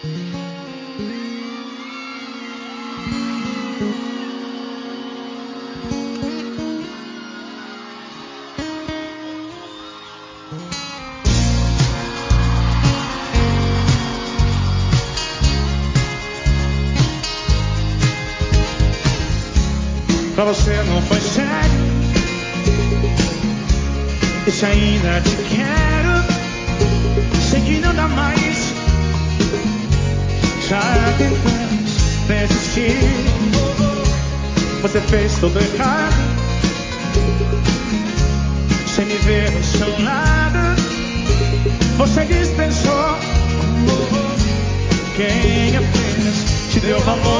Pra você não foi sério. Se ainda te quero, desistir. Você fez tudo errado. Sem me ver lado. Você dispensou quem apenas te deu valor.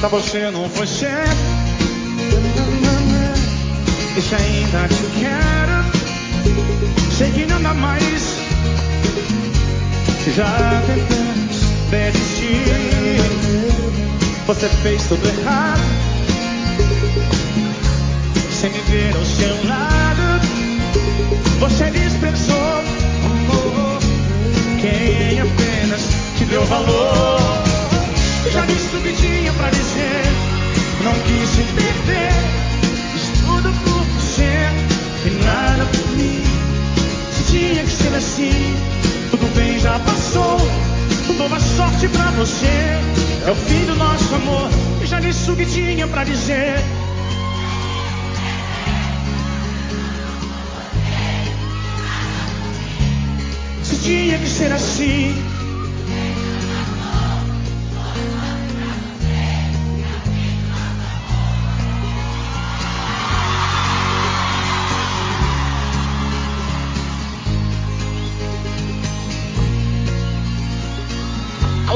Pra você não foi certo. Se ainda te quero, sei que não dá mais. Já tentamos desistir. Você fez tudo errado. Sem me ver ao seu Sorte pra você. É o fim do nosso amor. Já disse o que tinha pra dizer. Se tinha que ser assim.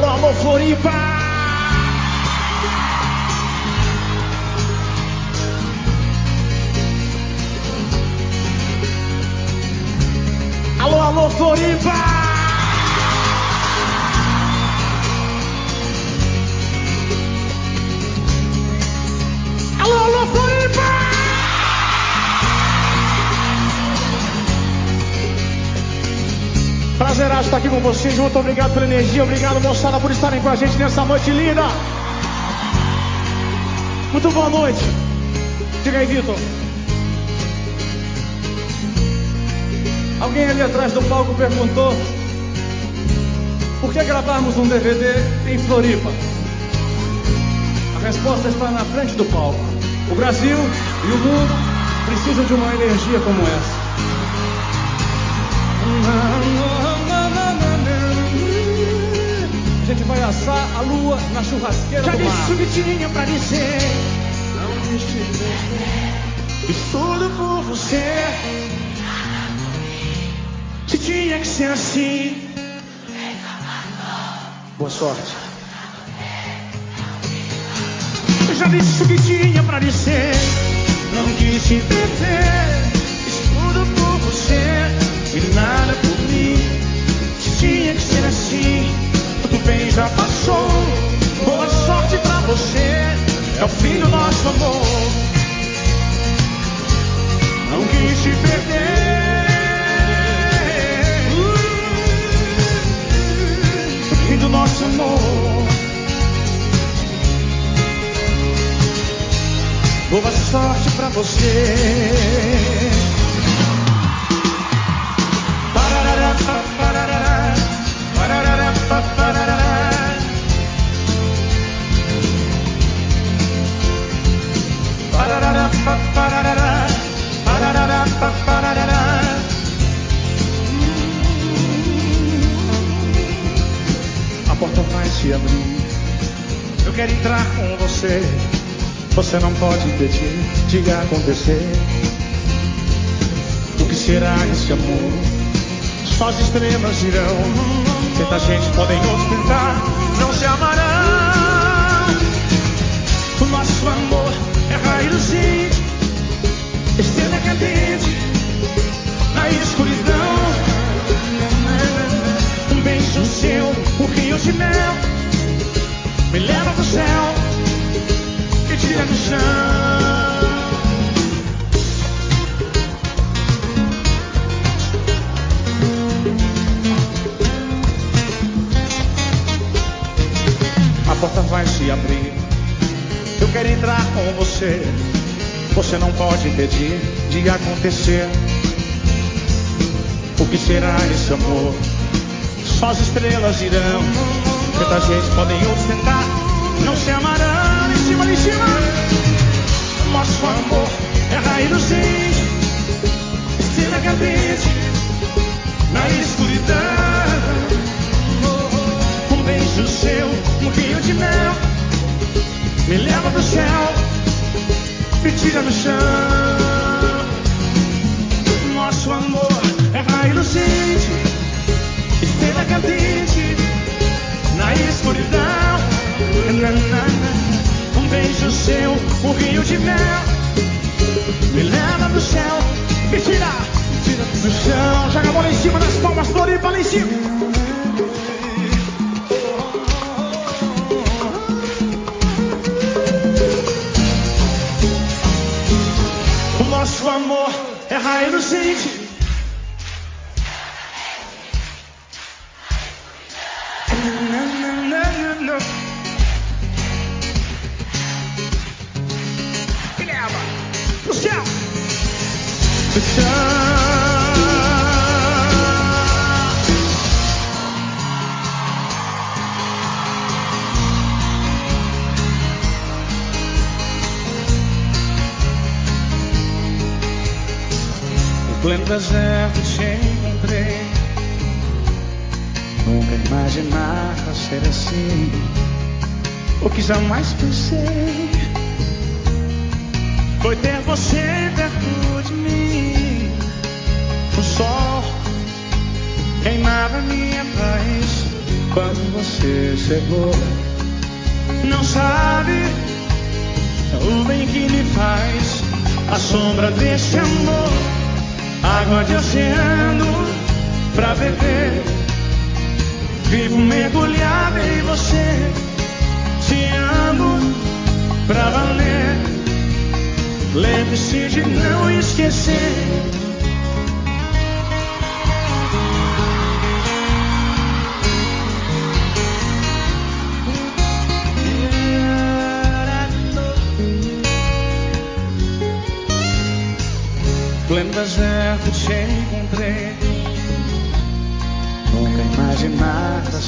Alô, alô, Floripa! Estar aqui com vocês. Muito obrigado pela energia. Obrigado, moçada, por estarem com a gente nessa noite linda. Muito boa noite. Diga aí, Vitor. Alguém ali atrás do palco perguntou por que gravarmos um DVD em Floripa? A resposta está na frente do palco. O Brasil e o mundo precisam de uma energia como essa. Gente vai assar a lua na churrasqueira Já do mar. disse o que tinha pra dizer. Não quis te perder. Fiz tudo por você. Se tinha que ser assim. Boa sorte. Já disse o que tinha pra dizer. Não quis te perder. Fiz tudo por você e nada por mim. Se tinha que ser assim, parará, pa, parará. A porta vai se abrir. Eu quero entrar com você. Você não pode impedir de acontecer. O que será esse amor? Só as estrelas irão. Tanta gente podem ostentar, não se amarão. O nosso amor porta vai se abrir. Eu quero entrar com você. Você não pode impedir de acontecer. O que será esse amor? Só as estrelas irão. Tanta gente podem ostentar. Não se amarão. Chão Nosso amor é raio lucente Estrela cadente Na escuridão na, na, na. Um beijo seu, um rio de mel Me leva pro céu Me tira, pleno deserto te encontrei. Nunca imaginava ser assim. O que jamais pensei foi ter você perto de mim. O sol queimava minha paz quando você chegou. Não sabe o bem que me faz a sombra desse amor. Água de oceano pra beber. Vivo mergulhado em você. Te amo pra valer. Lembre-se de não esquecer.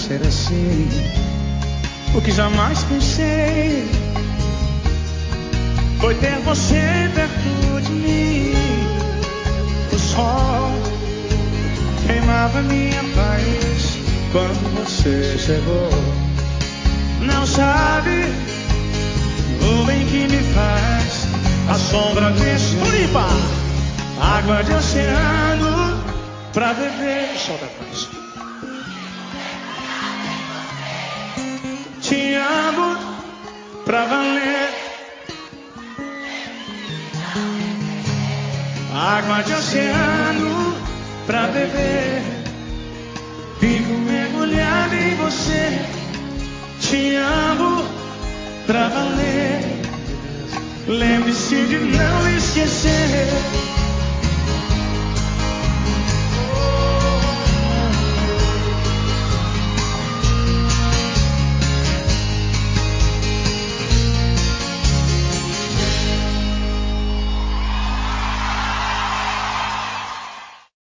Ser assim. O que jamais pensei foi ter você perto de mim. O sol queimava minha paz quando você chegou. Não sabe o bem que me faz a sombra desse Floripa. Água de oceano pra beber. Solta mais. Te amo pra valer. Água de oceano pra beber. Vivo mergulhado em você. Te amo pra valer. Lembre-se de não esquecer.